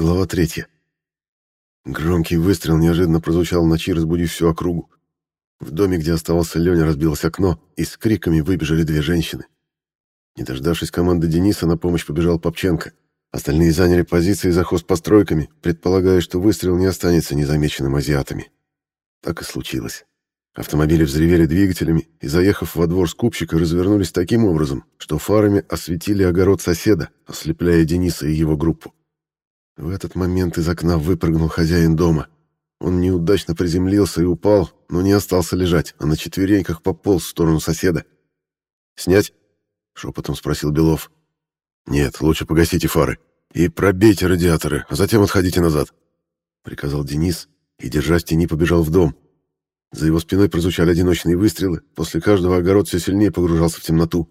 Глава третья. Громкий выстрел неожиданно прозвучал в ночи, разбудив всю округу. В доме, где оставался Леня, разбилось окно, и с криками выбежали две женщины. Не дождавшись команды Дениса, на помощь побежал Попченко. Остальные заняли позиции за хозпостройками, предполагая, что выстрел не останется незамеченным азиатами. Так и случилось. Автомобили взревели двигателями и, заехав во двор скупщика, развернулись таким образом, что фарами осветили огород соседа, ослепляя Дениса и его группу. В этот момент из окна выпрыгнул хозяин дома. Он неудачно приземлился и упал, но не остался лежать, а на четвереньках пополз в сторону соседа. «Снять?» — шепотом спросил Белов. «Нет, лучше погасите фары и пробейте радиаторы, а затем отходите назад», — приказал Денис и, держась тени, побежал в дом. За его спиной прозвучали одиночные выстрелы, после каждого огород все сильнее погружался в темноту.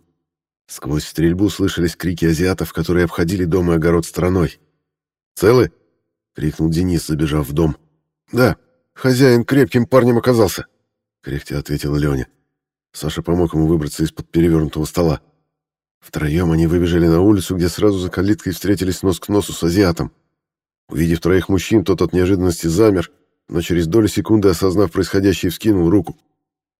Сквозь стрельбу слышались крики азиатов, которые обходили дом и огород стороной. «Целы?» — крикнул Денис, забежав в дом. «Да, хозяин крепким парнем оказался», — кряхтя ответила Леня. Саша помог ему выбраться из-под перевернутого стола. Втроем они выбежали на улицу, где сразу за калиткой встретились нос к носу с азиатом. Увидев троих мужчин, тот от неожиданности замер, но через долю секунды, осознав происходящее, вскинул руку.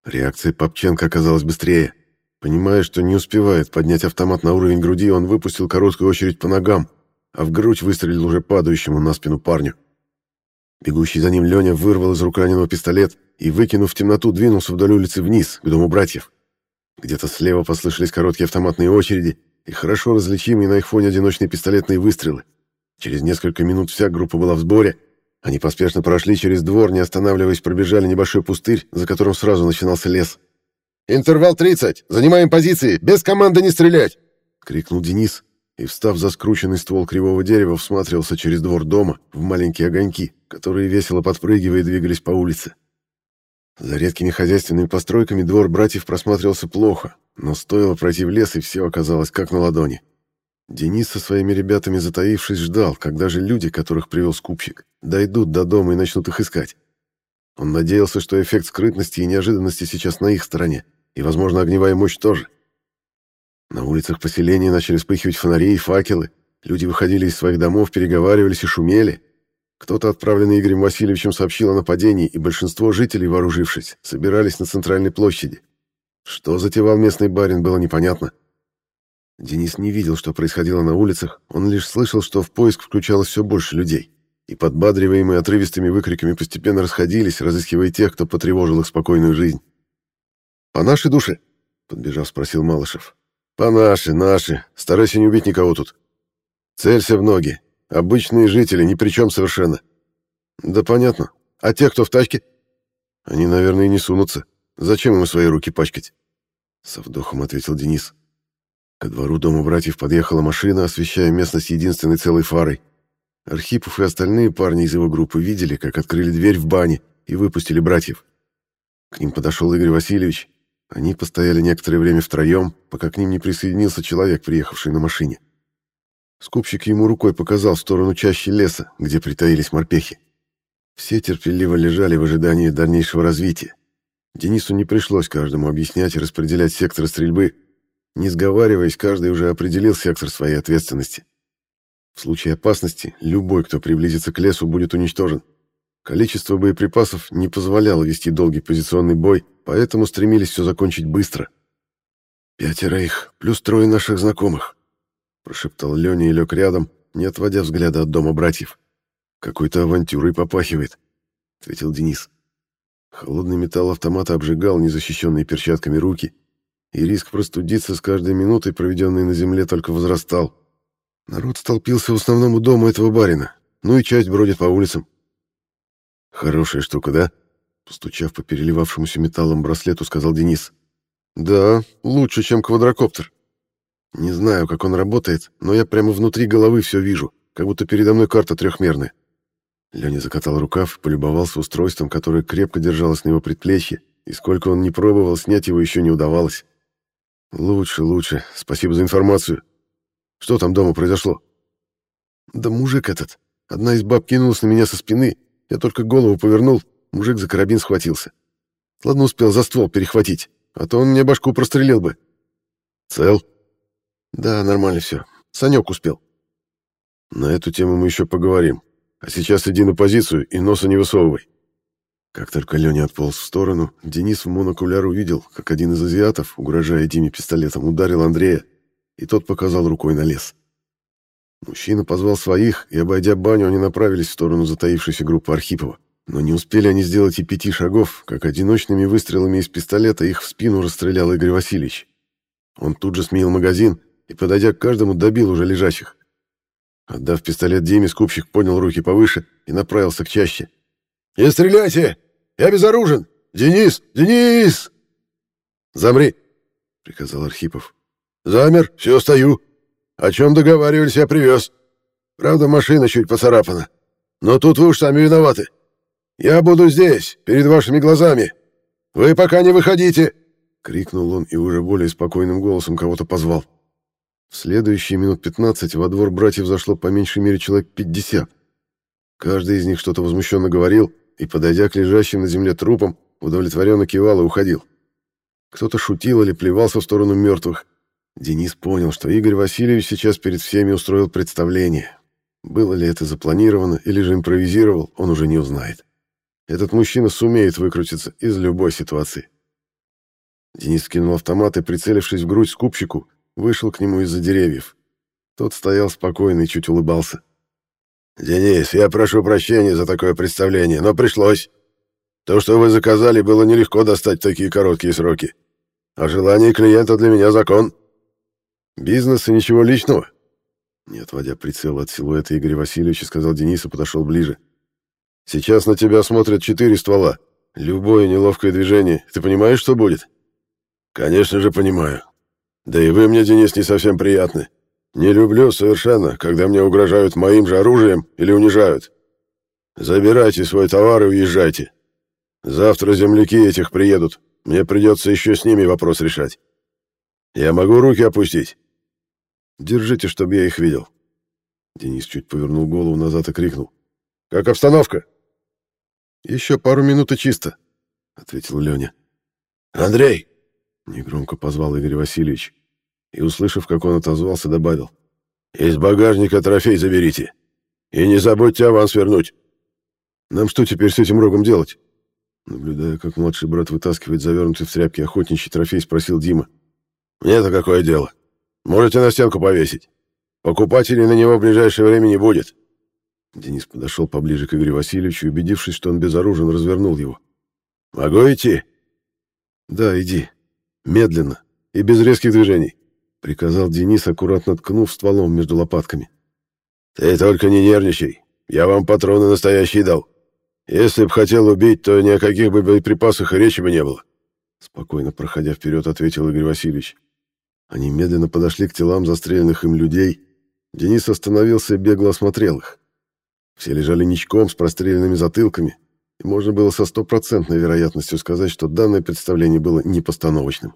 Реакция Попченко оказалась быстрее. Понимая, что не успевает поднять автомат на уровень груди, он выпустил короткую очередь по ногам, а в грудь выстрелил уже падающему на спину парню. Бегущий за ним Леня вырвал из рук раненого пистолет и, выкинув в темноту, двинулся вдоль улицы вниз, к дому братьев. Где-то слева послышались короткие автоматные очереди и хорошо различимые на их фоне одиночные пистолетные выстрелы. Через несколько минут вся группа была в сборе. Они поспешно прошли через двор, не останавливаясь, пробежали небольшой пустырь, за которым сразу начинался лес. «Интервал 30! Занимаем позиции! Без команды не стрелять!» — крикнул Денис и, встав за скрученный ствол кривого дерева, всматривался через двор дома в маленькие огоньки, которые, весело подпрыгивая, двигались по улице. За редкими хозяйственными постройками двор братьев просматривался плохо, но стоило пройти в лес, и все оказалось как на ладони. Денис со своими ребятами, затаившись, ждал, когда же люди, которых привел скупщик, дойдут до дома и начнут их искать. Он надеялся, что эффект скрытности и неожиданности сейчас на их стороне, и, возможно, огневая мощь тоже. На улицах поселения начали вспыхивать фонари и факелы, люди выходили из своих домов, переговаривались и шумели, кто-то, отправленный Игорем Васильевичем, сообщил о нападении, и большинство жителей, вооружившись, собирались на центральной площади. Что затевал местный барин, было непонятно. Денис не видел, что происходило на улицах, он лишь слышал, что в поиск включалось все больше людей, и подбадриваемые отрывистыми выкриками постепенно расходились, разыскивая тех, кто потревожил их спокойную жизнь. «По нашей душе?» — подбежав, спросил Малышев. «По нашей, нашей. Старайся не убить никого тут. Целься в ноги. Обычные жители ни при чем совершенно. Да понятно. А те, кто в тачке? Они, наверное, и не сунутся. Зачем им свои руки пачкать? Со вдохом ответил Денис. Ко двору дома братьев подъехала машина, освещая местность единственной целой фарой. Архипов и остальные парни из его группы видели, как открыли дверь в бане и выпустили братьев. К ним подошел Игорь Васильевич. Они постояли некоторое время втроем, пока к ним не присоединился человек, приехавший на машине. Скупщик ему рукой показал в сторону чащи леса, где притаились морпехи. Все терпеливо лежали в ожидании дальнейшего развития. Денису не пришлось каждому объяснять и распределять секторы стрельбы. Не сговариваясь, каждый уже определил сектор своей ответственности. В случае опасности любой, кто приблизится к лесу, будет уничтожен. Количество боеприпасов не позволяло вести долгий позиционный бой, поэтому стремились все закончить быстро. Пятеро их, плюс трое наших знакомых прошептал Леня и лег рядом, не отводя взгляда от дома братьев. «Какой-то авантюрой попахивает», — ответил Денис. Холодный металл автомата обжигал незащищенные перчатками руки, и риск простудиться с каждой минутой, проведенной на земле, только возрастал. Народ столпился в основном у дома этого барина, ну и часть бродит по улицам. «Хорошая штука, да?» Постучав по переливавшемуся металлом браслету, сказал Денис. «Да, лучше, чем квадрокоптер», не знаю, как он работает, но я прямо внутри головы все вижу, как будто передо мной карта трехмерная. Леня закатал рукав полюбовался устройством, которое крепко держалось на его предплечье, и сколько он не пробовал, снять его еще не удавалось. «Лучше, лучше. Спасибо за информацию. Что там дома произошло?» «Да мужик этот. Одна из баб кинулась на меня со спины. Я только голову повернул, мужик за карабин схватился. Ладно успел за ствол перехватить, а то он мне башку прострелил бы». «Цел?» Да, нормально все. Санек успел. На эту тему мы еще поговорим. А сейчас иди на позицию и носа не высовывай. Как только Леня отполз в сторону, Денис в монокуляр увидел, как один из азиатов, угрожая Диме пистолетом, ударил Андрея, и тот показал рукой на лес. Мужчина позвал своих, и, обойдя баню, они направились в сторону затаившейся группы Архипова. Но не успели они сделать и пяти шагов, как одиночными выстрелами из пистолета их в спину расстрелял Игорь Васильевич. Он тут же сменил магазин и, подойдя к каждому, добил уже лежащих. Отдав пистолет Диме, скупщик поднял руки повыше и направился к чаще. «Не стреляйте! Я безоружен! Денис! Денис!» «Замри!» — приказал Архипов. «Замер, все, стою. О чем договаривались, я привез. Правда, машина чуть поцарапана. Но тут вы уж сами виноваты. Я буду здесь, перед вашими глазами. Вы пока не выходите!» — крикнул он и уже более спокойным голосом кого-то позвал. В следующие минут пятнадцать во двор братьев зашло по меньшей мере человек пятьдесят. Каждый из них что-то возмущенно говорил и, подойдя к лежащим на земле трупам, удовлетворенно кивал и уходил. Кто-то шутил или плевался в сторону мертвых, Денис понял, что Игорь Васильевич сейчас перед всеми устроил представление. Было ли это запланировано или же импровизировал, он уже не узнает. Этот мужчина сумеет выкрутиться из любой ситуации. Денис скинул автомат и, прицелившись в грудь скупщику, вышел к нему из-за деревьев. Тот стоял спокойно и чуть улыбался. «Денис, я прошу прощения за такое представление, но пришлось. То, что вы заказали, было нелегко достать в такие короткие сроки. А желание клиента для меня закон». Бизнес и ничего личного? Не отводя прицел от силуэта Игоря Васильевича, сказал Денис и подошел ближе. Сейчас на тебя смотрят четыре ствола. Любое неловкое движение. Ты понимаешь, что будет? Конечно же, понимаю. Да и вы мне, Денис, не совсем приятны. Не люблю совершенно, когда мне угрожают моим же оружием или унижают. Забирайте свой товар и уезжайте. Завтра земляки этих приедут. Мне придется еще с ними вопрос решать. Я могу руки опустить? Держите, чтобы я их видел. Денис чуть повернул голову назад и крикнул. «Как обстановка?» «Еще пару минут и чисто», — ответил Леня. «Андрей!» — негромко позвал Игорь Васильевич. И, услышав, как он отозвался, добавил. «Из багажника трофей заберите. И не забудьте аванс вернуть». «Нам что теперь с этим рогом делать?» Наблюдая, как младший брат вытаскивает завернутый в тряпки охотничий трофей, спросил Дима. «Мне-то какое дело?» Можете на стенку повесить. Покупателей на него в ближайшее время не будет. Денис подошел поближе к Игорю Васильевичу убедившись, что он безоружен, развернул его. «Могу идти?» «Да, иди. Медленно и без резких движений», — приказал Денис, аккуратно ткнув стволом между лопатками. «Ты только не нервничай. Я вам патроны настоящие дал. Если б хотел убить, то ни о каких бы боеприпасах речи бы не было». Спокойно проходя вперед, ответил Игорь Васильевич. Они медленно подошли к телам застреленных им людей. Денис остановился и бегло осмотрел их. Все лежали ничком с простреленными затылками, и можно было со стопроцентной вероятностью сказать, что данное представление было непостановочным.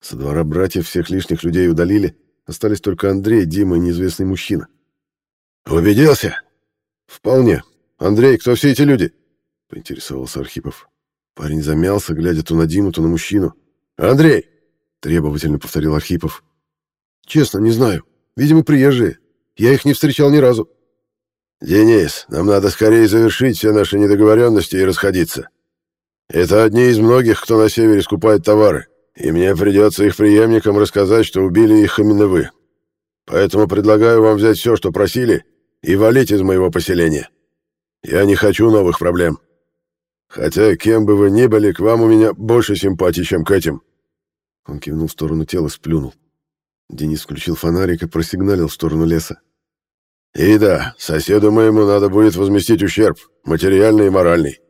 Со двора братьев всех лишних людей удалили, остались только Андрей, Дима и неизвестный мужчина. «Убедился?» «Вполне. Андрей, кто все эти люди?» — поинтересовался Архипов. Парень замялся, глядя то на Диму, то на мужчину. «Андрей!» требовательно повторил Архипов. Честно, не знаю. Видимо, приезжие. Я их не встречал ни разу. Денис, нам надо скорее завершить все наши недоговоренности и расходиться. Это одни из многих, кто на севере скупает товары, и мне придется их преемникам рассказать, что убили их именно вы. Поэтому предлагаю вам взять все, что просили, и валить из моего поселения. Я не хочу новых проблем. Хотя, кем бы вы ни были, к вам у меня больше симпатий, чем к этим. Он кивнул в сторону тела, сплюнул. Денис включил фонарик и просигналил в сторону леса. «И да, соседу моему надо будет возместить ущерб, материальный и моральный.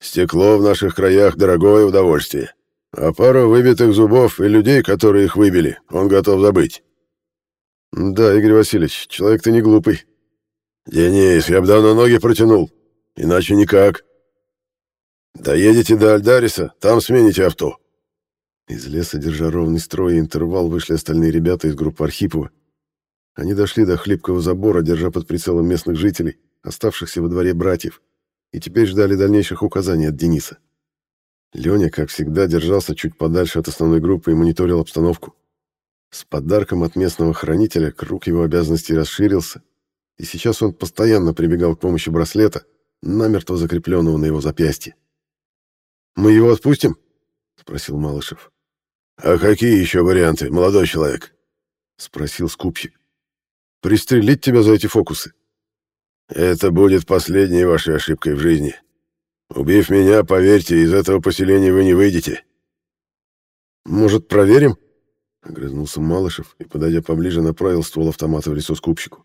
Стекло в наших краях — дорогое удовольствие. А пару выбитых зубов и людей, которые их выбили, он готов забыть». «Да, Игорь Васильевич, человек ты не глупый». «Денис, я бы давно ноги протянул. Иначе никак. Доедете до Альдариса, там смените авто. Из леса, держа ровный строй и интервал, вышли остальные ребята из группы Архипова. Они дошли до хлипкого забора, держа под прицелом местных жителей, оставшихся во дворе братьев, и теперь ждали дальнейших указаний от Дениса. Леня, как всегда, держался чуть подальше от основной группы и мониторил обстановку. С подарком от местного хранителя круг его обязанностей расширился, и сейчас он постоянно прибегал к помощи браслета, намертво закрепленного на его запястье. «Мы его отпустим?» — спросил Малышев. «А какие еще варианты, молодой человек?» — спросил скупщик. «Пристрелить тебя за эти фокусы?» «Это будет последней вашей ошибкой в жизни. Убив меня, поверьте, из этого поселения вы не выйдете». «Может, проверим?» — огрызнулся Малышев и, подойдя поближе, направил ствол автомата в лицо скупщику.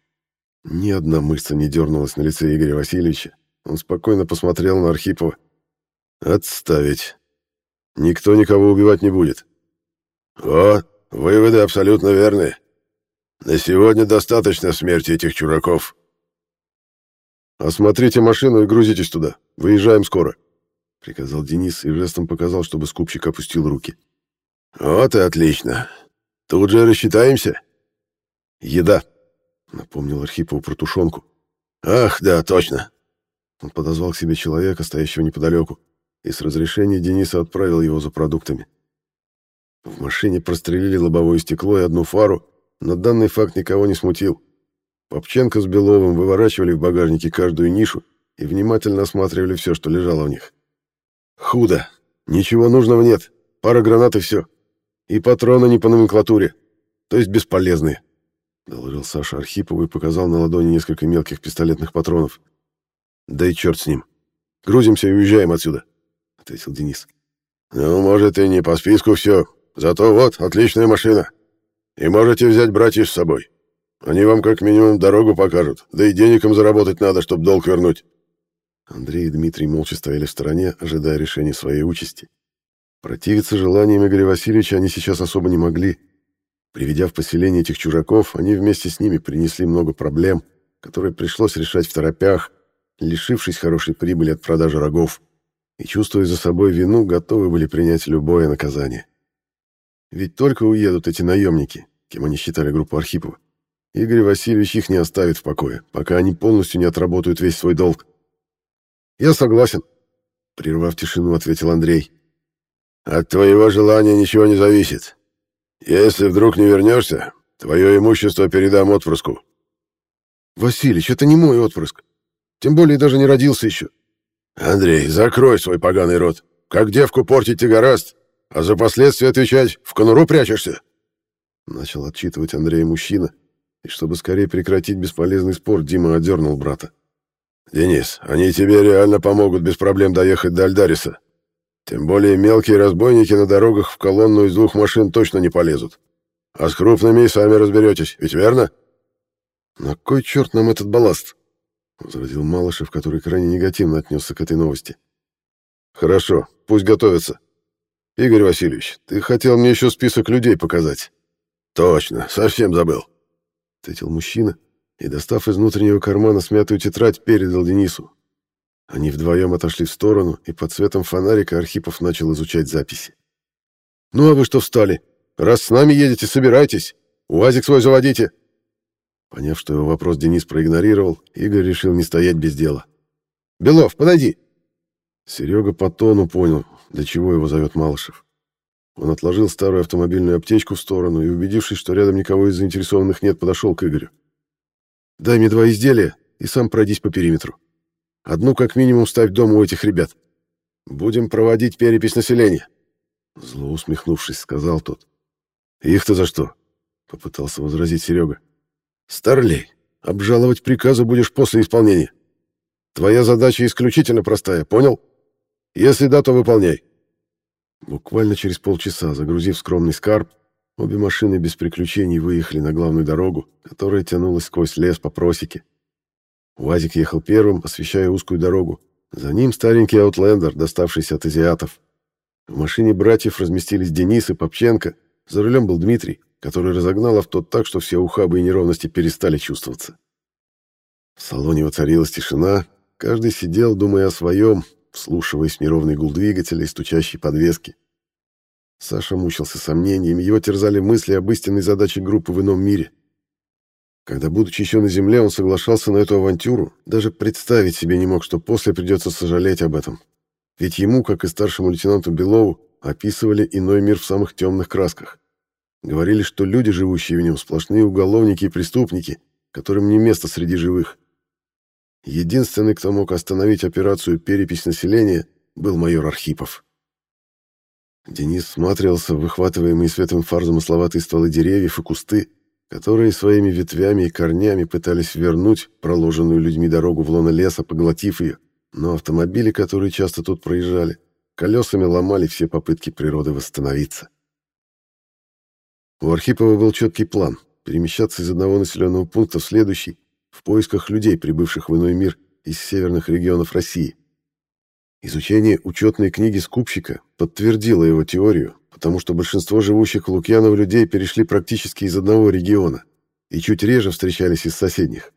Ни одна мышца не дернулась на лице Игоря Васильевича. Он спокойно посмотрел на Архипова. «Отставить. Никто никого убивать не будет». «О, выводы абсолютно верные. На сегодня достаточно смерти этих чураков». «Осмотрите машину и грузитесь туда. Выезжаем скоро», — приказал Денис и жестом показал, чтобы скупщик опустил руки. «Вот и отлично. Тут же рассчитаемся?» «Еда», — напомнил Архипову про тушенку. «Ах, да, точно». Он подозвал к себе человека, стоящего неподалеку, и с разрешения Дениса отправил его за продуктами. В машине прострелили лобовое стекло и одну фару, но данный факт никого не смутил. Попченко с Беловым выворачивали в багажнике каждую нишу и внимательно осматривали все, что лежало в них. «Худо. Ничего нужного нет. Пара гранат и все. И патроны не по номенклатуре. То есть бесполезные», — доложил Саша Архипову и показал на ладони несколько мелких пистолетных патронов. «Да и черт с ним. Грузимся и уезжаем отсюда», — ответил Денис. «Ну, может, и не по списку все. Зато вот, отличная машина. И можете взять братьев с собой. Они вам как минимум дорогу покажут, да и денег им заработать надо, чтобы долг вернуть». Андрей и Дмитрий молча стояли в стороне, ожидая решения своей участи. Противиться желаниям Игоря Васильевича они сейчас особо не могли. Приведя в поселение этих чужаков, они вместе с ними принесли много проблем, которые пришлось решать в торопях, лишившись хорошей прибыли от продажи рогов, и, чувствуя за собой вину, готовы были принять любое наказание. Ведь только уедут эти наемники, кем они считали группу Архипова. Игорь Васильевич их не оставит в покое, пока они полностью не отработают весь свой долг. «Я согласен», — прервав тишину, ответил Андрей. «От твоего желания ничего не зависит. Если вдруг не вернешься, твое имущество передам отпрыску». «Василич, это не мой отпрыск. Тем более даже не родился еще». «Андрей, закрой свой поганый рот. Как девку портить ты гораст, а за последствия отвечать в конуру прячешься?» Начал отчитывать Андрей мужчина, и чтобы скорее прекратить бесполезный спор, Дима одернул брата. «Денис, они тебе реально помогут без проблем доехать до Альдариса. Тем более мелкие разбойники на дорогах в колонну из двух машин точно не полезут. А с крупными и сами разберетесь, ведь верно?» «На кой черт нам этот балласт?» — возразил Малышев, который крайне негативно отнесся к этой новости. «Хорошо, пусть готовятся. Игорь Васильевич, ты хотел мне еще список людей показать». «Точно, совсем забыл», — ответил мужчина и, достав из внутреннего кармана смятую тетрадь, передал Денису. Они вдвоем отошли в сторону, и под светом фонарика Архипов начал изучать записи. «Ну а вы что встали? Раз с нами едете, собирайтесь. УАЗик свой заводите!» Поняв, что его вопрос Денис проигнорировал, Игорь решил не стоять без дела. «Белов, подойди!» Серега по тону понял, для чего его зовет Малышев. Он отложил старую автомобильную аптечку в сторону и, убедившись, что рядом никого из заинтересованных нет, подошел к Игорю. «Дай мне два изделия и сам пройдись по периметру. Одну как минимум ставь дома у этих ребят. Будем проводить перепись населения». Зло усмехнувшись, сказал тот. «Их-то за что?» — попытался возразить Серега. «Старлей, обжаловать приказы будешь после исполнения. Твоя задача исключительно простая, понял? Если да, то выполняй». Буквально через полчаса, загрузив скромный скарб, обе машины без приключений выехали на главную дорогу, которая тянулась сквозь лес по просеке. УАЗик ехал первым, освещая узкую дорогу. За ним старенький аутлендер, доставшийся от азиатов. В машине братьев разместились Денис и Попченко. За рулем был Дмитрий, который разогнал авто так, что все ухабы и неровности перестали чувствоваться. В салоне воцарилась тишина, каждый сидел, думая о своем, вслушиваясь в неровный гул двигателя и стучащей подвески. Саша мучился сомнениями, его терзали мысли об истинной задаче группы в ином мире. Когда, будучи еще на земле, он соглашался на эту авантюру, даже представить себе не мог, что после придется сожалеть об этом. Ведь ему, как и старшему лейтенанту Белову, описывали иной мир в самых темных красках. Говорили, что люди, живущие в нем, сплошные уголовники и преступники, которым не место среди живых. Единственный, кто мог остановить операцию «Перепись населения», был майор Архипов. Денис смотрелся в выхватываемые светлым фар замысловатые стволы деревьев и кусты, которые своими ветвями и корнями пытались вернуть проложенную людьми дорогу в лоно леса, поглотив ее, но автомобили, которые часто тут проезжали, колесами ломали все попытки природы восстановиться. У Архипова был четкий план — перемещаться из одного населенного пункта в следующий в поисках людей, прибывших в иной мир из северных регионов России. Изучение учетной книги скупщика подтвердило его теорию, потому что большинство живущих в Лукьяново людей перешли практически из одного региона и чуть реже встречались из соседних.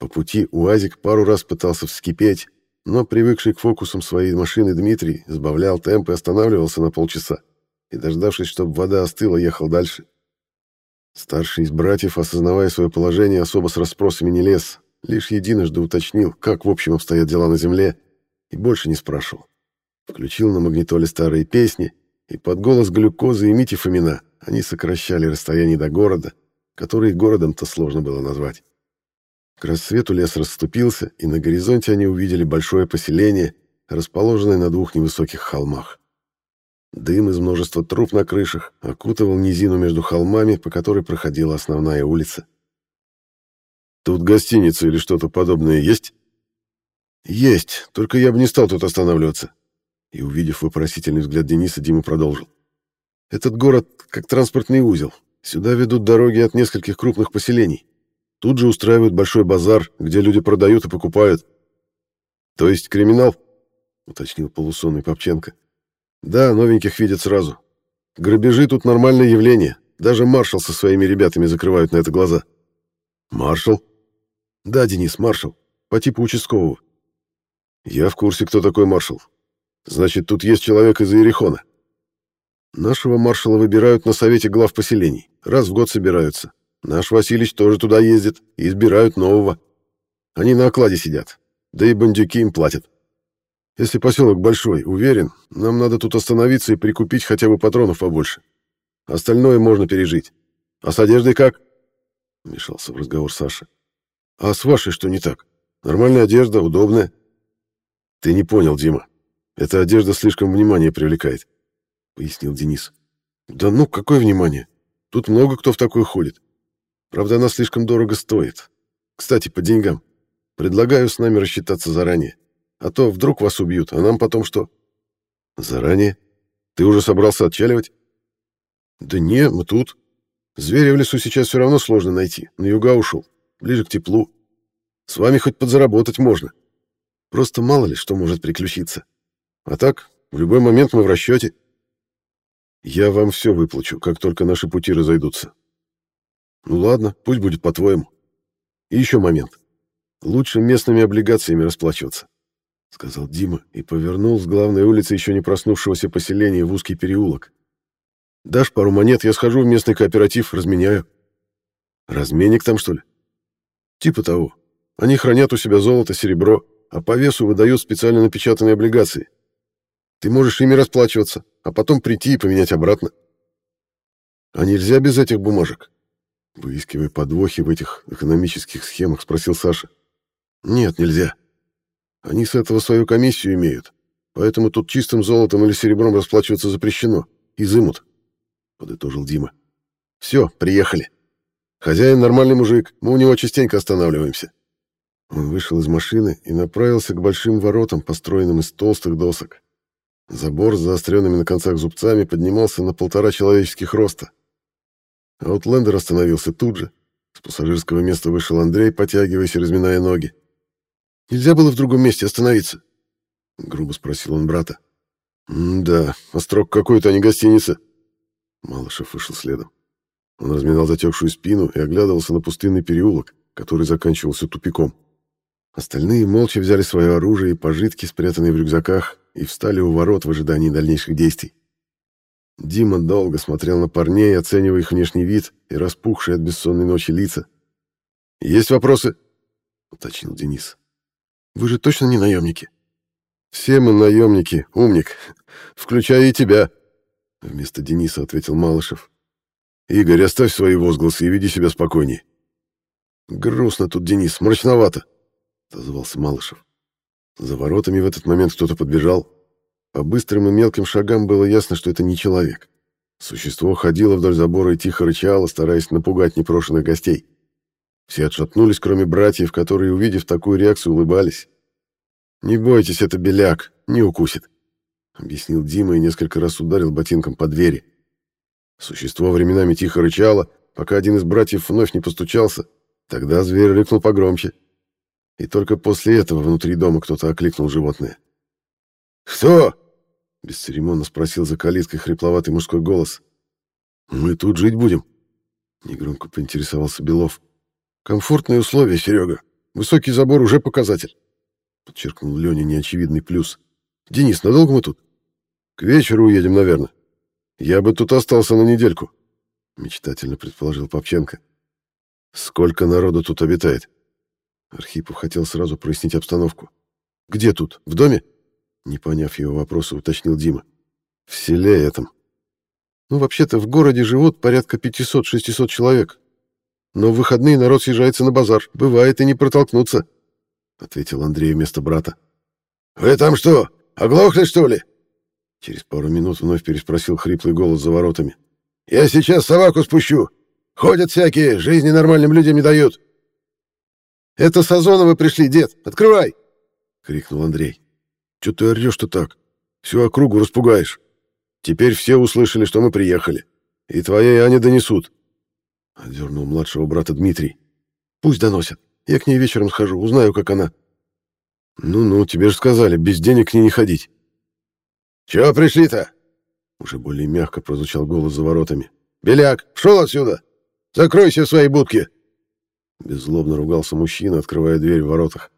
По пути УАЗик пару раз пытался вскипеть, но привыкший к фокусам своей машины Дмитрий сбавлял темп и останавливался на полчаса и, дождавшись, чтобы вода остыла, ехал дальше. Старший из братьев, осознавая свое положение, особо с расспросами не лез, лишь единожды уточнил, как в общем обстоят дела на земле, и больше не спрашивал. Включил на магнитоле старые песни, и под голос глюкозы и Мити Фомина они сокращали расстояние до города, который городом-то сложно было назвать. К рассвету лес расступился, и на горизонте они увидели большое поселение, расположенное на двух невысоких холмах. Дым из множества труб на крышах окутывал низину между холмами, по которой проходила основная улица. «Тут гостиница или что-то подобное есть?» «Есть, только я бы не стал тут останавливаться». И, увидев вопросительный взгляд Дениса, Дима продолжил. «Этот город как транспортный узел. Сюда ведут дороги от нескольких крупных поселений. Тут же устраивают большой базар, где люди продают и покупают». «То есть криминал?» — уточнил полусонный Попченко. Да, новеньких видят сразу. Грабежи тут нормальное явление. Даже маршал со своими ребятами закрывают на это глаза. Маршал? Да, Денис, маршал. По типу участкового. Я в курсе, кто такой маршал. Значит, тут есть человек из Иерихона. Нашего маршала выбирают на совете глав поселений. Раз в год собираются. Наш Василич тоже туда ездит и избирают нового. Они на окладе сидят. Да и бандюки им платят. Если поселок большой, уверен, нам надо тут остановиться и прикупить хотя бы патронов побольше. Остальное можно пережить. А с одеждой как? Вмешался в разговор Саша. А с вашей что не так? Нормальная одежда, удобная. Ты не понял, Дима. Эта одежда слишком внимание привлекает, пояснил Денис. Да ну, какое внимание? Тут много кто в такой ходит. Правда, она слишком дорого стоит. Кстати, по деньгам. Предлагаю с нами рассчитаться заранее. А то вдруг вас убьют, а нам потом что? Заранее? Ты уже собрался отчаливать? Да не, мы тут. Зверя в лесу сейчас все равно сложно найти. На юга ушел, ближе к теплу. С вами хоть подзаработать можно. Просто мало ли, что может приключиться. А так, в любой момент мы в расчете. Я вам все выплачу, как только наши пути разойдутся. Ну ладно, пусть будет по-твоему. И еще момент. Лучше местными облигациями расплачиваться. — сказал Дима и повернул с главной улицы еще не проснувшегося поселения в узкий переулок. «Дашь пару монет, я схожу в местный кооператив, разменяю». «Разменник там, что ли?» «Типа того. Они хранят у себя золото, серебро, а по весу выдают специально напечатанные облигации. Ты можешь ими расплачиваться, а потом прийти и поменять обратно». «А нельзя без этих бумажек?» Выискивая подвохи в этих экономических схемах, спросил Саша. «Нет, нельзя». Они с этого свою комиссию имеют, поэтому тут чистым золотом или серебром расплачиваться запрещено. Изымут», — подытожил Дима. «Все, приехали. Хозяин нормальный мужик, мы у него частенько останавливаемся». Он вышел из машины и направился к большим воротам, построенным из толстых досок. Забор с заостренными на концах зубцами поднимался на полтора человеческих роста. Аутлендер остановился тут же. С пассажирского места вышел Андрей, потягиваясь и разминая ноги. Нельзя было в другом месте остановиться?» — грубо спросил он брата. «Да, острог какой-то, а не гостиница». Малышев вышел следом. Он разминал затекшую спину и оглядывался на пустынный переулок, который заканчивался тупиком. Остальные молча взяли свое оружие и пожитки, спрятанные в рюкзаках, и встали у ворот в ожидании дальнейших действий. Дима долго смотрел на парней, оценивая их внешний вид и распухшие от бессонной ночи лица. «Есть вопросы?» — уточнил Денис. Вы же точно не наемники?» «Все мы наемники, умник, включая и тебя», — Вместо Дениса ответил Малышев. «Игорь, оставь свои возгласы и веди себя спокойней». «Грустно тут, Денис, мрачновато», — отозвался Малышев. За воротами в этот момент кто-то подбежал. По быстрым и мелким шагам было ясно, что это не человек. Существо ходило вдоль забора и тихо рычало, стараясь напугать непрошенных гостей. Все отшатнулись, кроме братьев, которые, увидев такую реакцию, улыбались. «Не бойтесь, это беляк, не укусит», — объяснил Дима и несколько раз ударил ботинком по двери. Существо временами тихо рычало, пока один из братьев вновь не постучался. Тогда зверь рыкнул погромче. И только после этого внутри дома кто-то окликнул животное. «Кто?» — бесцеремонно спросил за калиткой хрипловатый мужской голос. «Мы тут жить будем?» — негромко поинтересовался Белов. «Комфортные условия, Серега. Высокий забор уже показатель», — подчеркнул Леня неочевидный плюс. «Денис, надолго мы тут?» «К вечеру уедем, наверное. Я бы тут остался на недельку», — мечтательно предположил Попченко. «Сколько народу тут обитает?» Архипов хотел сразу прояснить обстановку. «Где тут? В доме?» Не поняв его вопроса, уточнил Дима. «В селе этом». «Ну, вообще-то в городе живут порядка 500-600 человек. Но в выходные народ съезжается на базар. Бывает и не протолкнуться», — ответил Андрей вместо брата. «Вы там что, оглохли, что ли?» Через пару минут вновь переспросил хриплый голос за воротами. «Я сейчас собаку спущу. Ходят всякие, жизни нормальным людям не дают». «Это Сазоновы пришли, дед. Открывай!» — крикнул Андрей. «Чё ты орёшь-то так? Всю округу распугаешь. Теперь все услышали, что мы приехали. И твоей Ане донесут. — одернул младшего брата Дмитрий. «Пусть доносят. Я к ней вечером схожу, узнаю, как она». «Ну-ну, тебе же сказали, без денег к ней не ходить». «Чего пришли-то?» Уже более мягко прозвучал голос за воротами. «Беляк, шел отсюда! Закройся в своей будке!» Беззлобно ругался мужчина, открывая дверь в воротах.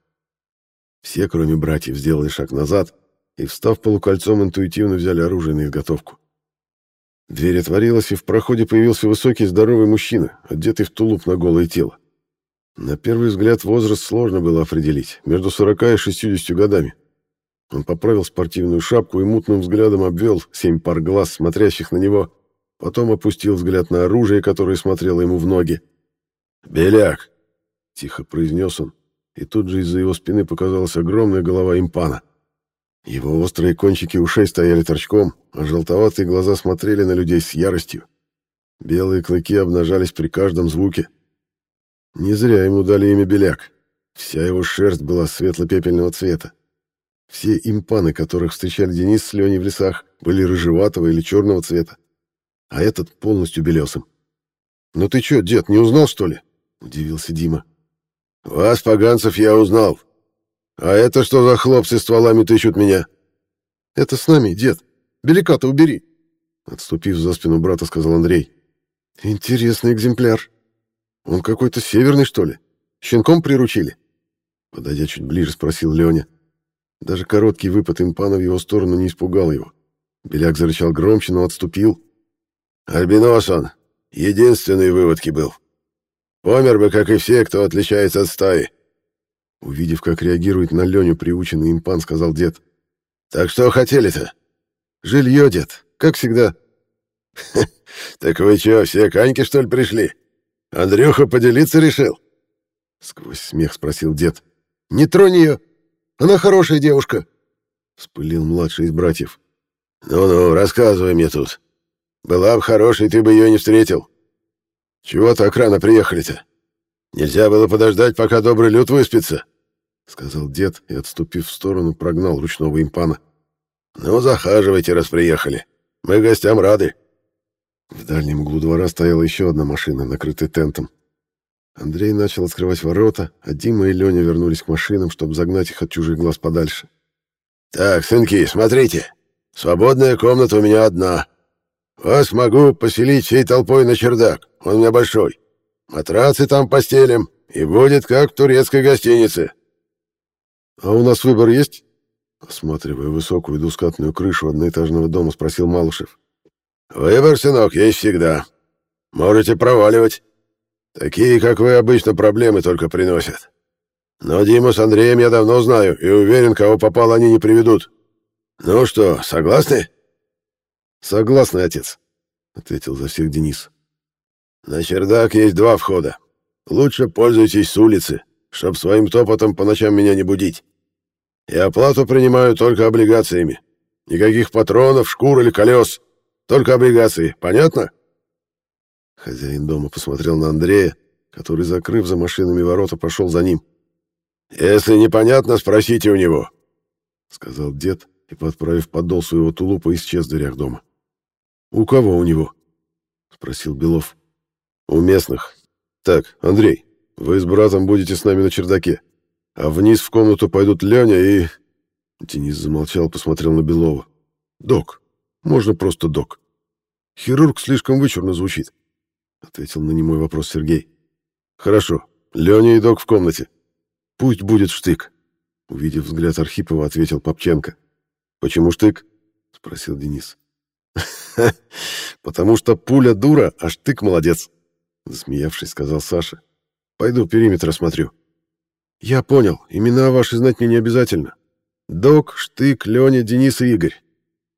Все, кроме братьев, сделали шаг назад и, встав полукольцом, интуитивно взяли оружие на изготовку. Дверь отворилась, и в проходе появился высокий здоровый мужчина, одетый в тулуп на голое тело. На первый взгляд возраст сложно было определить, между 40 и 60 годами. Он поправил спортивную шапку и мутным взглядом обвел семь пар глаз, смотрящих на него, потом опустил взгляд на оружие, которое смотрело ему в ноги. «Беляк!» — тихо произнес он, и тут же из-за его спины показалась огромная голова импана. Его острые кончики ушей стояли торчком, а желтоватые глаза смотрели на людей с яростью. Белые клыки обнажались при каждом звуке. Не зря ему дали имя Беляк. Вся его шерсть была светло-пепельного цвета. Все импаны, которых встречали Денис с Леней в лесах, были рыжеватого или черного цвета, а этот полностью белесым. «Ну ты что, дед, не узнал, что ли?» — удивился Дима. «Вас, поганцев, я узнал. «А это что за хлопцы стволами тычут меня?» «Это с нами, дед. Белика-то убери!» Отступив за спину брата, сказал Андрей. «Интересный экземпляр. Он какой-то северный, что ли? Щенком приручили?» Подойдя чуть ближе, спросил Леня. Даже короткий выпад импана в его сторону не испугал его. Беляк зарычал громче, но отступил. «Альбинос он. Единственный выводки был. Помер бы, как и все, кто отличается от стаи. Увидев, как реагирует на Леню приученный импан, сказал дед. «Так что хотели-то?» «Жилье, дед, как всегда». «Так вы что, все каньки, что ли, пришли? Андрюха поделиться решил?» Сквозь смех спросил дед. «Не тронь ее! Она хорошая девушка!» Вспылил младший из братьев. «Ну-ну, рассказывай мне тут. Была бы хорошей, ты бы ее не встретил. Чего так рано приехали-то? Нельзя было подождать, пока добрый люд выспится, — сказал дед и, отступив в сторону, прогнал ручного импана. — Ну, захаживайте, раз приехали. Мы гостям рады. В дальнем углу двора стояла еще одна машина, накрытая тентом. Андрей начал открывать ворота, а Дима и Леня вернулись к машинам, чтобы загнать их от чужих глаз подальше. «Так, сынки, смотрите. Свободная комната у меня одна. Вас могу поселить всей толпой на чердак. Он у меня большой. Матрацы там постелим, и будет как в турецкой гостинице. — А у нас выбор есть? — осматривая высокую двускатную крышу одноэтажного дома, спросил Малышев. — Выбор, сынок, есть всегда. Можете проваливать. Такие, как вы, обычно проблемы только приносят. Но Диму с Андреем я давно знаю и уверен, кого попало, они не приведут. Ну что, согласны? Согласный, отец, ответил за всех Денис. На чердак есть два входа. Лучше пользуйтесь с улицы, чтоб своим топотом по ночам меня не будить. И оплату принимаю только облигациями. Никаких патронов, шкур или колес. Только облигации. Понятно? Хозяин дома посмотрел на Андрея, который, закрыв за машинами ворота, пошел за ним. «Если непонятно, спросите у него», — сказал дед и, подправив подол своего тулупа, исчез в дверях дома. «У кого у него?» — спросил Белов. «У местных. Так, Андрей, вы с братом будете с нами на чердаке, а вниз в комнату пойдут Леня и...» Денис замолчал, посмотрел на Белова. «Док. Можно просто док. Хирург слишком вычурно звучит», — ответил на немой вопрос Сергей. «Хорошо. Леня и док в комнате. Пусть будет штык», — увидев взгляд Архипова, ответил Попченко. «Почему штык?» — спросил Денис. «Потому что пуля дура, а штык молодец», — засмеявшись, сказал Саша. «Пойду периметр осмотрю». «Я понял. Имена ваши знать мне не обязательно. Док, Штык, Леня, Денис и Игорь.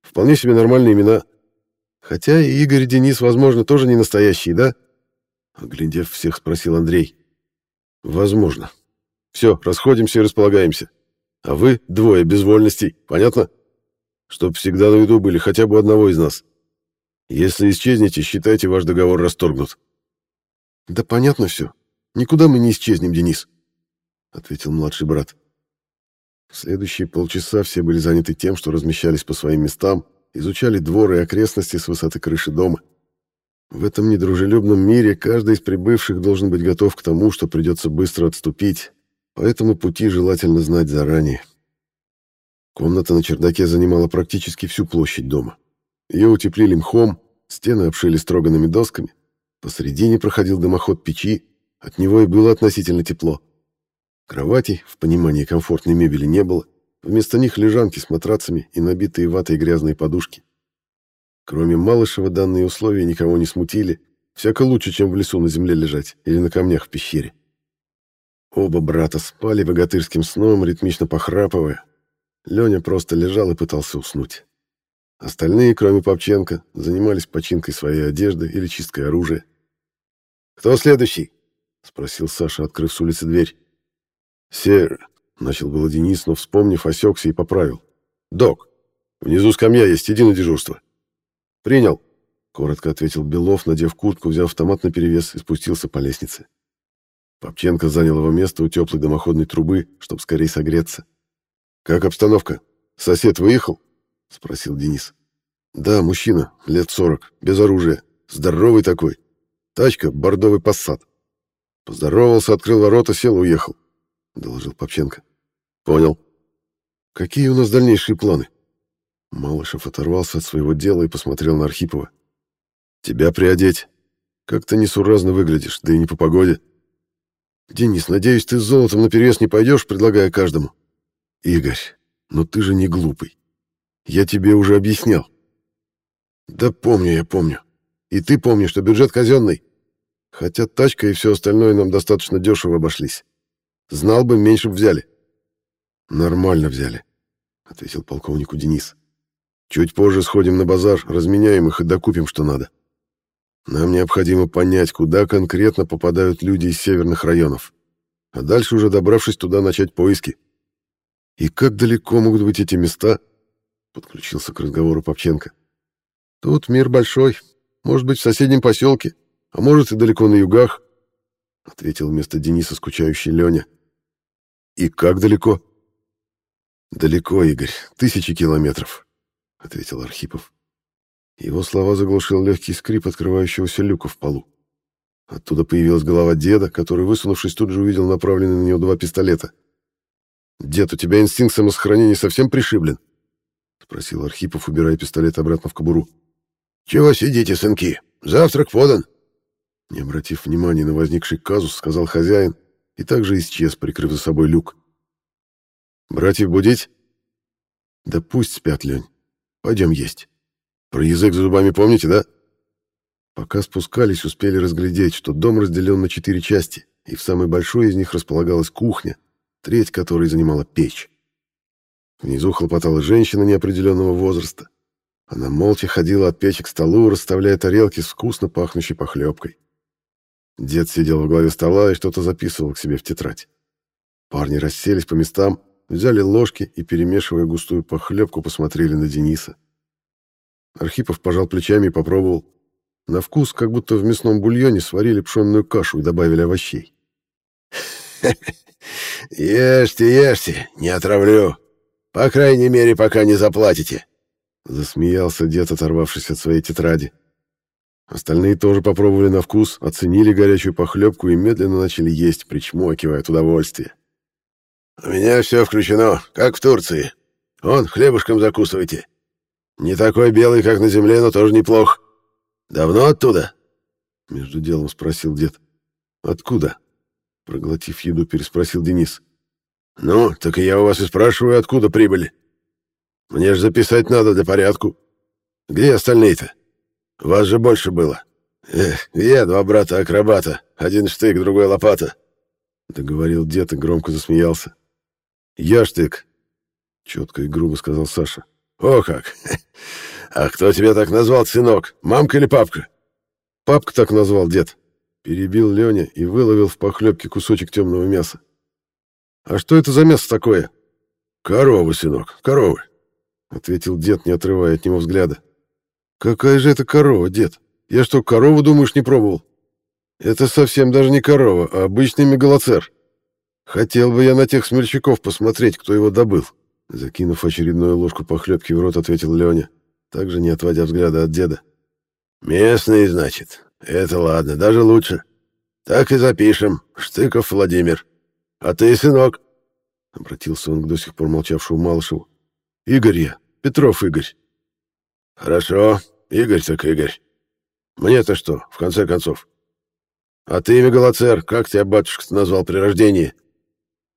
Вполне себе нормальные имена. Хотя и Игорь и Денис, возможно, тоже не настоящие, да?» Оглядев всех, спросил Андрей. «Возможно. Все, расходимся и располагаемся. А вы двое без вольностей, понятно? Чтоб всегда на виду были хотя бы одного из нас. Если исчезнете, считайте, ваш договор расторгнут». «Да понятно все. Никуда мы не исчезнем, Денис», — ответил младший брат. Следующие полчаса все были заняты тем, что размещались по своим местам, изучали дворы и окрестности с высоты крыши дома. В этом недружелюбном мире каждый из прибывших должен быть готов к тому, что придется быстро отступить, поэтому пути желательно знать заранее. Комната на чердаке занимала практически всю площадь дома. Ее утеплили мхом, стены обшили строганными досками, посредине проходил дымоход печи, от него и было относительно тепло. Кроватей, в понимании комфортной мебели, не было. Вместо них лежанки с матрацами и набитые ватой грязные подушки. Кроме Малышева, данные условия никого не смутили. Всяко лучше, чем в лесу на земле лежать или на камнях в пещере. Оба брата спали богатырским сном, ритмично похрапывая. Леня просто лежал и пытался уснуть. Остальные, кроме Попченко, занимались починкой своей одежды или чисткой оружия. «Кто следующий?» — спросил Саша, открыв с улицы дверь. «Север», — начал было Денис, но, вспомнив, осекся и поправил. «Док, внизу скамья есть, иди на дежурство». «Принял», — коротко ответил Белов, надев куртку, взяв автомат на перевес и спустился по лестнице. Попченко занял его место у теплой дымоходной трубы, чтобы скорее согреться. «Как обстановка? Сосед выехал?» — спросил Денис. «Да, мужчина, лет сорок, без оружия, здоровый такой. Тачка — бордовый пассат. Поздоровался, открыл ворота, сел уехал. — доложил Попченко. «Понял. Какие у нас дальнейшие планы?» Малышев оторвался от своего дела и посмотрел на Архипова. «Тебя приодеть. Как-то несуразно выглядишь, да и не по погоде. Денис, надеюсь, ты с золотом наперевес не пойдешь, предлагая каждому?» «Игорь, но ты же не глупый. Я тебе уже объяснял». «Да помню я, помню. И ты помни, что бюджет казенный. Хотя тачка и все остальное нам достаточно дешево обошлись. Знал бы, меньше бы взяли. Нормально взяли, ответил полковнику Денис. Чуть позже сходим на базар, разменяем их и докупим, что надо. Нам необходимо понять, куда конкретно попадают люди из северных районов. А дальше уже добравшись туда, начать поиски. И как далеко могут быть эти места? Подключился к разговору Попченко. Тут мир большой. Может быть, в соседнем поселке, а может и далеко на югах, ответил вместо Дениса скучающий Леня. «И как далеко?» «Далеко, Игорь, тысячи километров», — ответил Архипов. Его слова заглушил легкий скрип открывающегося люка в полу. Оттуда появилась голова деда, который, высунувшись, тут же увидел направленные на него два пистолета. «Дед, у тебя инстинкт самосохранения совсем пришиблен?» — спросил Архипов, убирая пистолет обратно в кобуру. «Чего сидите, сынки? Завтрак подан!» Не обратив внимания на возникший казус, сказал хозяин, и также исчез, прикрыв за собой люк. «Братьев будить?» «Да пусть спят, Лень. Пойдем есть. Про язык за зубами помните, да?» Пока спускались, успели разглядеть, что дом разделен на четыре части, и в самой большой из них располагалась кухня, треть которой занимала печь. Внизу хлопотала женщина неопределенного возраста. Она молча ходила от печи к столу, расставляя тарелки с вкусно пахнущей похлебкой. Дед сидел во главе стола и что-то записывал к себе в тетрадь. Парни расселись по местам, взяли ложки и, перемешивая густую похлебку, посмотрели на Дениса. Архипов пожал плечами и попробовал. На вкус, как будто в мясном бульоне сварили пшенную кашу и добавили овощей. «Ешьте, ешьте, не отравлю. По крайней мере, пока не заплатите», — засмеялся дед, оторвавшись от своей тетради. Остальные тоже попробовали на вкус, оценили горячую похлебку и медленно начали есть, причмокивая от удовольствия. «У меня все включено, как в Турции. Он, хлебушком закусывайте. Не такой белый, как на земле, но тоже неплох. Давно оттуда?» Между делом спросил дед. «Откуда?» Проглотив еду, переспросил Денис. «Ну, так и я у вас и спрашиваю, откуда прибыли. Мне же записать надо для порядку. Где остальные-то? Вас же больше было. Эх, я два брата-акробата, один штык, другой лопата». Договорил дед и громко засмеялся. «Я штык», — четко и грубо сказал Саша. «О как! А кто тебя так назвал, сынок? Мамка или папка?» «Папка так назвал, дед», — перебил Леня и выловил в похлебке кусочек темного мяса. «А что это за мясо такое?» «Коровы, сынок, коровы», — ответил дед, не отрывая от него взгляда. «Какая же это корова, дед? Я что, корову, думаешь, не пробовал? Это совсем даже не корова, а обычный мегалоцер. Хотел бы я на тех смельчаков посмотреть, кто его добыл». Закинув очередную ложку похлебки в рот, ответил Леня, также не отводя взгляда от деда. «Местный, значит. Это ладно, даже лучше. Так и запишем. Штыков Владимир. А ты, сынок?» Обратился он к до сих пор молчавшему Малышеву. «Игорь я. Петров Игорь». «Хорошо. Игорь так Игорь. Мне-то что, в конце концов? А ты, Мегалоцер, как тебя батюшка назвал при рождении?»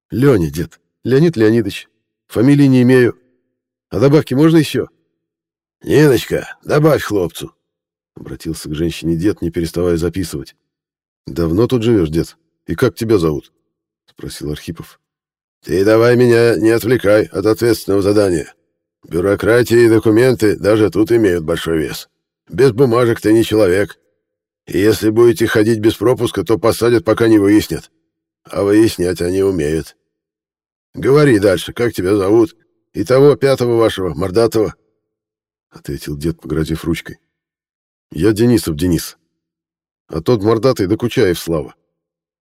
«Леня, дед. Леонид Леонидович. Фамилии не имею. А добавки можно еще?» «Ниночка, добавь хлопцу», — обратился к женщине дед, не переставая записывать. «Давно тут живешь, дед? И как тебя зовут?» — спросил Архипов. «Ты давай меня не отвлекай от ответственного задания. Бюрократия и документы даже тут имеют большой вес. Без бумажек ты не человек. И если будете ходить без пропуска, то посадят, пока не выяснят. А выяснять они умеют. Говори дальше, как тебя зовут? И того пятого вашего, мордатого?» — ответил дед, погрозив ручкой. Я Денисов Денис. А тот мордатый Докучаев Слава.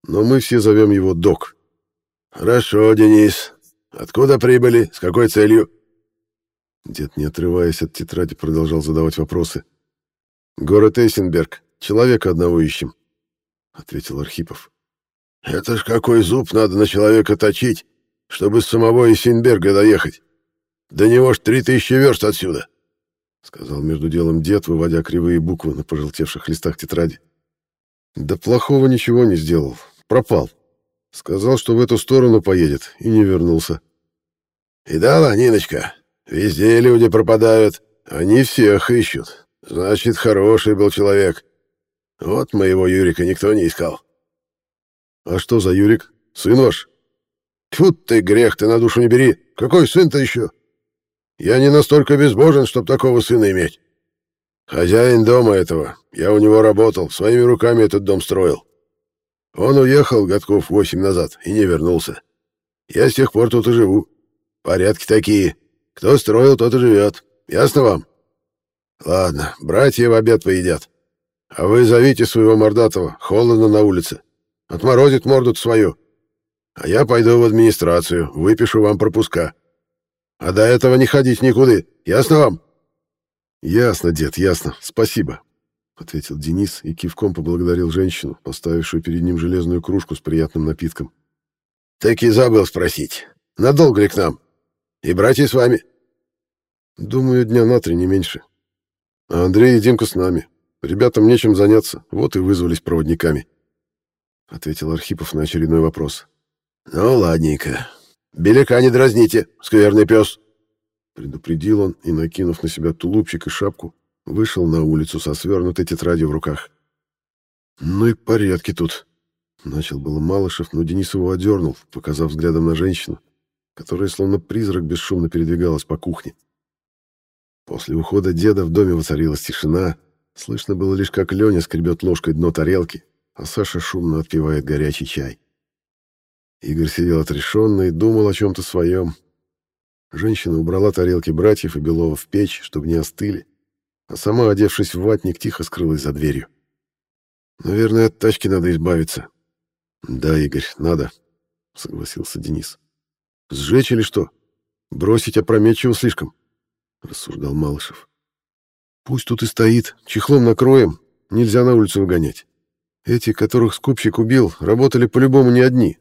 Но мы все зовем его Док. Хорошо, Денис. Откуда прибыли? С какой целью? Дед, не отрываясь от тетради, продолжал задавать вопросы. Город Эйсенберг. Человека одного ищем, ответил Архипов. Это ж какой зуб надо на человека точить, чтобы с самого Эйсенберга доехать. До него ж три тысячи верст отсюда. — сказал между делом дед, выводя кривые буквы на пожелтевших листах тетради. «Да плохого ничего не сделал. Пропал. Сказал, что в эту сторону поедет, и не вернулся». «И дала, Ниночка. Везде люди пропадают. Они всех ищут. Значит, хороший был человек. Вот моего Юрика никто не искал». «А что за Юрик? Сын ваш?» «Тут ты грех ты на душу не бери. Какой сын-то еще?» Я не настолько безбожен, чтобы такого сына иметь. Хозяин дома этого, я у него работал, своими руками этот дом строил. Он уехал годков восемь назад и не вернулся. Я с тех пор тут и живу. Порядки такие. Кто строил, тот и живет. Ясно вам? Ладно, братья в обед поедят. А вы зовите своего мордатого, холодно на улице. Отморозит морду свою. А я пойду в администрацию, выпишу вам пропуска. А до этого не ходить никуда. Ясно вам? Ясно, дед, ясно. Спасибо, ответил Денис и кивком поблагодарил женщину, поставившую перед ним железную кружку с приятным напитком. Так и забыл спросить. Надолго ли к нам? И братья с вами? Думаю, дня на три, не меньше. А Андрей и Димка с нами. Ребятам нечем заняться, вот и вызвались проводниками. Ответил Архипов на очередной вопрос. Ну, ладненько. «Беляка не дразните, скверный пес!» Предупредил он и, накинув на себя тулупчик и шапку, вышел на улицу со свернутой тетрадью в руках. «Ну и порядки тут!» Начал было Малышев, но Денис его одернул, показав взглядом на женщину, которая словно призрак бесшумно передвигалась по кухне. После ухода деда в доме воцарилась тишина. Слышно было лишь, как Леня скребет ложкой дно тарелки, а Саша шумно отпивает горячий чай. Игорь сидел отрешенно и думал о чем-то своем. Женщина убрала тарелки братьев и Белова в печь, чтобы не остыли, а сама, одевшись в ватник, тихо скрылась за дверью. «Наверное, от тачки надо избавиться». «Да, Игорь, надо», — согласился Денис. «Сжечь или что? Бросить опрометчиво слишком», — рассуждал Малышев. «Пусть тут и стоит, чехлом накроем, нельзя на улицу выгонять. Эти, которых скупщик убил, работали по-любому не одни.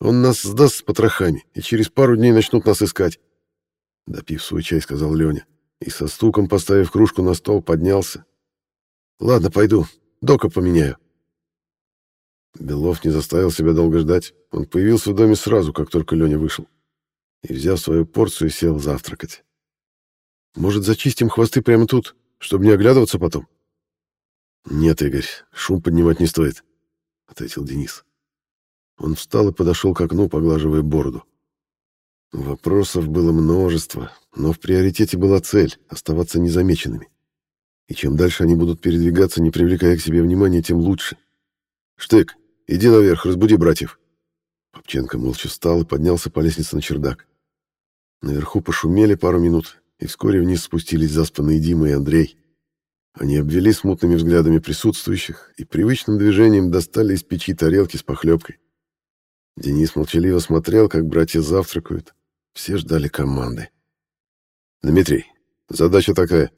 Он нас сдаст с потрохами, и через пару дней начнут нас искать. Допив свой чай, сказал Леня. И со стуком, поставив кружку на стол, поднялся. Ладно, пойду. Дока поменяю. Белов не заставил себя долго ждать. Он появился в доме сразу, как только Леня вышел. И, взяв свою порцию, сел завтракать. «Может, зачистим хвосты прямо тут, чтобы не оглядываться потом?» «Нет, Игорь, шум поднимать не стоит», — ответил Денис. Он встал и подошел к окну, поглаживая бороду. Вопросов было множество, но в приоритете была цель — оставаться незамеченными. И чем дальше они будут передвигаться, не привлекая к себе внимания, тем лучше. «Штык, иди наверх, разбуди братьев». Попченко молча встал и поднялся по лестнице на чердак. Наверху пошумели пару минут, и вскоре вниз спустились заспанные Дима и Андрей. Они обвели смутными взглядами присутствующих и привычным движением достали из печи тарелки с похлебкой. Денис молчаливо смотрел, как братья завтракают. Все ждали команды. «Дмитрий, задача такая.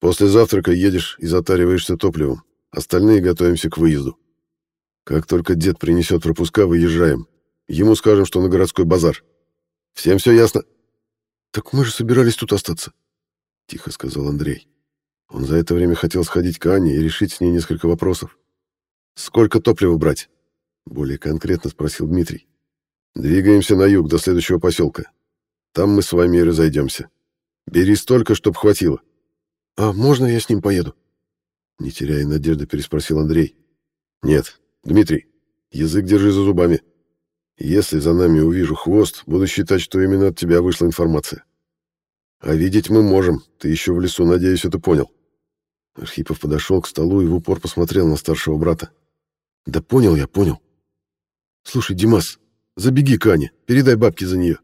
После завтрака едешь и затариваешься топливом. Остальные готовимся к выезду. Как только дед принесет пропуска, выезжаем. Ему скажем, что на городской базар. Всем все ясно?» «Так мы же собирались тут остаться», — тихо сказал Андрей. Он за это время хотел сходить к Ане и решить с ней несколько вопросов. «Сколько топлива брать?» — более конкретно спросил Дмитрий. «Двигаемся на юг до следующего поселка. Там мы с вами и разойдемся. Бери столько, чтоб хватило». «А можно я с ним поеду?» Не теряя надежды, переспросил Андрей. «Нет, Дмитрий, язык держи за зубами. Если за нами увижу хвост, буду считать, что именно от тебя вышла информация. А видеть мы можем, ты еще в лесу, надеюсь, это понял». Архипов подошел к столу и в упор посмотрел на старшего брата. «Да понял я, понял. Слушай, Димас, забеги к Ане, передай бабке за нее.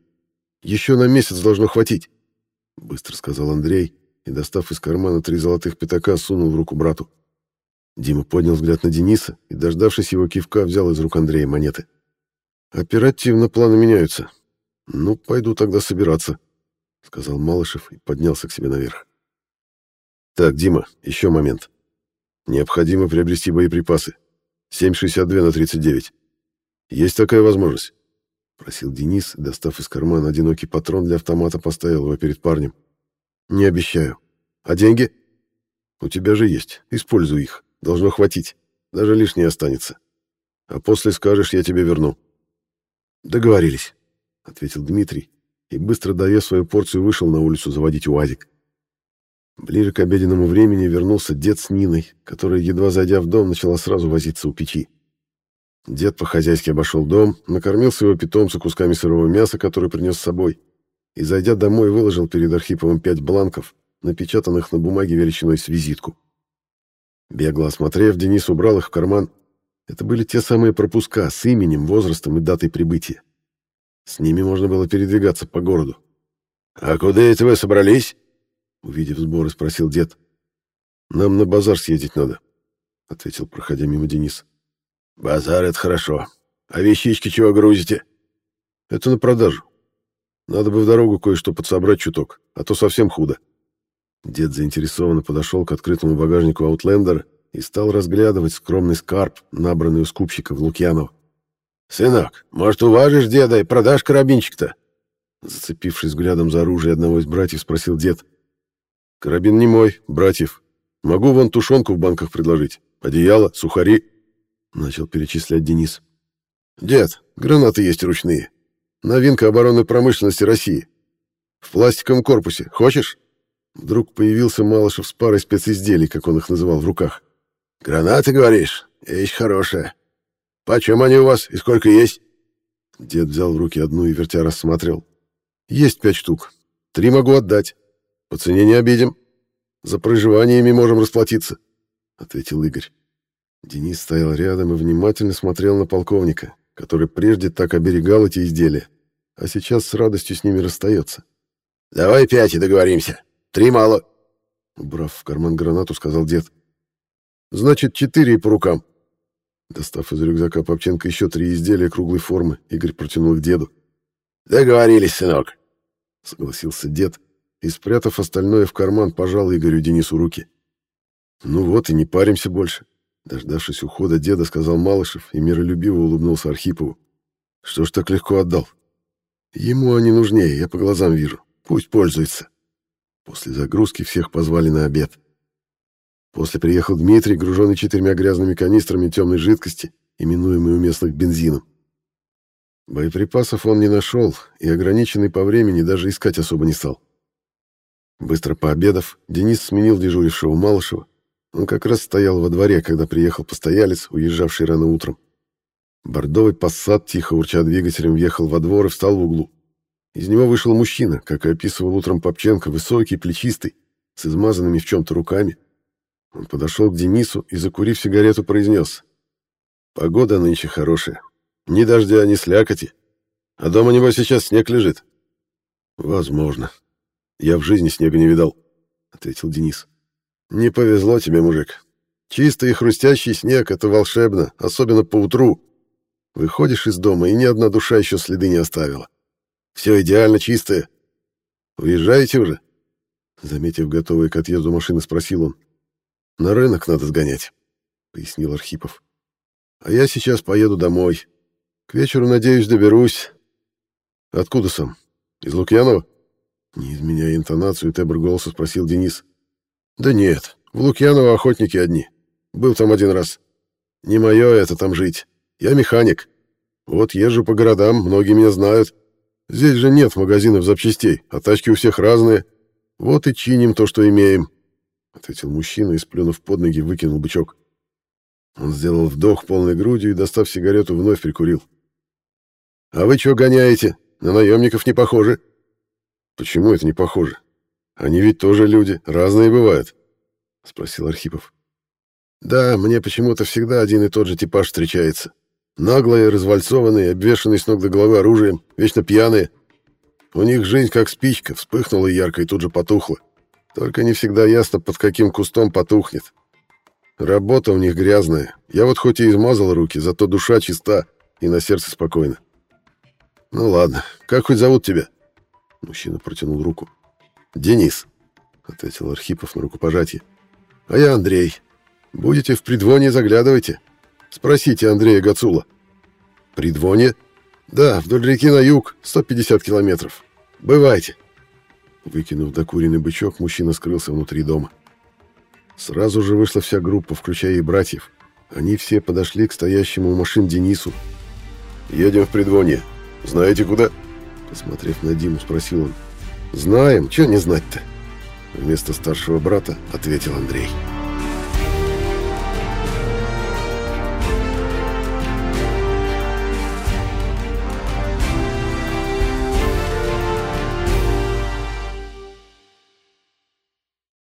Еще на месяц должно хватить», — быстро сказал Андрей и, достав из кармана три золотых пятака, сунул в руку брату. Дима поднял взгляд на Дениса и, дождавшись его кивка, взял из рук Андрея монеты. «Оперативно планы меняются. Ну, пойду тогда собираться», — сказал Малышев и поднялся к себе наверх. Так, Дима, еще момент. Необходимо приобрести боеприпасы. 7,62 на 39. Есть такая возможность? Просил Денис, достав из кармана одинокий патрон для автомата, поставил его перед парнем. Не обещаю. А деньги? У тебя же есть. Используй их. Должно хватить. Даже лишнее останется. А после скажешь, я тебе верну. Договорились, ответил Дмитрий и, быстро доев свою порцию, вышел на улицу заводить УАЗик. Ближе к обеденному времени вернулся дед с Ниной, которая, едва зайдя в дом, начала сразу возиться у печи. Дед по-хозяйски обошел дом, накормил своего питомца кусками сырого мяса, который принес с собой, и, зайдя домой, выложил перед Архиповым пять бланков, напечатанных на бумаге величиной с визитку. Бегло осмотрев, Денис убрал их в карман. Это были те самые пропуска с именем, возрастом и датой прибытия. С ними можно было передвигаться по городу. «А куда это вы собрались?» Увидев сборы, спросил дед. «Нам на базар съездить надо», — ответил, проходя мимо Денис. «Базар — это хорошо. А вещички чего грузите?» «Это на продажу. Надо бы в дорогу кое-что подсобрать чуток, а то совсем худо». Дед заинтересованно подошел к открытому багажнику Аутлендера и стал разглядывать скромный скарб, набранный у скупщика в Лукьянов. «Сынок, может, уважишь деда и продашь карабинчик-то?» Зацепившись взглядом за оружие одного из братьев, спросил дед. Карабин не мой, братьев. Могу вон тушенку в банках предложить. Одеяло, сухари. Начал перечислять Денис. Дед, гранаты есть ручные. Новинка оборонной промышленности России. В пластиковом корпусе. Хочешь? Вдруг появился Малышев с парой специзделий, как он их называл, в руках. «Гранаты, говоришь? Вещь хорошая. Почем они у вас и сколько есть?» Дед взял в руки одну и вертя рассмотрел. «Есть пять штук. Три могу отдать. По цене не обидим. За проживаниями можем расплатиться», — ответил Игорь. Денис стоял рядом и внимательно смотрел на полковника, который прежде так оберегал эти изделия, а сейчас с радостью с ними расстается. «Давай пять и договоримся. Три мало», — убрав в карман гранату, сказал дед. «Значит, четыре и по рукам». Достав из рюкзака Попченко еще три изделия круглой формы, Игорь протянул их деду. «Договорились, сынок», — согласился дед и, спрятав остальное в карман, пожал Игорю Денису руки. «Ну вот и не паримся больше», — дождавшись ухода деда, сказал Малышев и миролюбиво улыбнулся Архипову. «Что ж так легко отдал? Ему они нужнее, я по глазам вижу. Пусть пользуется». После загрузки всех позвали на обед. После приехал Дмитрий, груженный четырьмя грязными канистрами темной жидкости, именуемой у местных бензином. Боеприпасов он не нашел и, ограниченный по времени, даже искать особо не стал. Быстро пообедав, Денис сменил дежурившего Малышева. Он как раз стоял во дворе, когда приехал постоялец, уезжавший рано утром. Бордовый пассат, тихо урча двигателем, въехал во двор и встал в углу. Из него вышел мужчина, как и описывал утром Попченко, высокий, плечистый, с измазанными в чем-то руками. Он подошел к Денису и, закурив сигарету, произнес. «Погода нынче хорошая. Ни дождя, ни слякоти. А дома, небось, сейчас снег лежит». «Возможно. Я в жизни снега не видал», — ответил Денис. «Не повезло тебе, мужик. Чистый и хрустящий снег — это волшебно, особенно по утру. Выходишь из дома, и ни одна душа еще следы не оставила. Все идеально чистое. Уезжаете уже? Заметив готовые к отъезду машины, спросил он. На рынок надо сгонять, пояснил Архипов. А я сейчас поеду домой. К вечеру, надеюсь, доберусь. Откуда сам? Из Лукьянова? Не изменяя интонацию, тембр голоса спросил Денис. Да нет, в Лукьяново охотники одни. Был там один раз. Не мое это там жить. Я механик. Вот езжу по городам, многие меня знают. Здесь же нет магазинов запчастей, а тачки у всех разные. Вот и чиним то, что имеем», — ответил мужчина и, сплюнув под ноги, выкинул бычок. Он сделал вдох полной грудью и, достав сигарету, вновь прикурил. «А вы чего гоняете? На наемников не похожи». «Почему это не похоже? Они ведь тоже люди, разные бывают», — спросил Архипов. «Да, мне почему-то всегда один и тот же типаж встречается. Наглые, развальцованные, обвешанные с ног до головы оружием, вечно пьяные. У них жизнь как спичка, вспыхнула ярко и тут же потухла. Только не всегда ясно, под каким кустом потухнет. Работа у них грязная. Я вот хоть и измазал руки, зато душа чиста и на сердце спокойно. Ну ладно, как хоть зовут тебя? Мужчина протянул руку. Денис, ответил Архипов на рукопожатие. А я Андрей. Будете в предвоне, заглядывайте. Спросите Андрея Гацула. Придвоне? Да, вдоль реки на юг, 150 километров. Бывайте. Выкинув докуренный бычок, мужчина скрылся внутри дома. Сразу же вышла вся группа, включая и братьев. Они все подошли к стоящему у машин Денису. «Едем в предвонье. Знаете куда?» Посмотрев на Диму, спросил он. «Знаем. Чего не знать-то?» Вместо старшего брата ответил Андрей. «Андрей».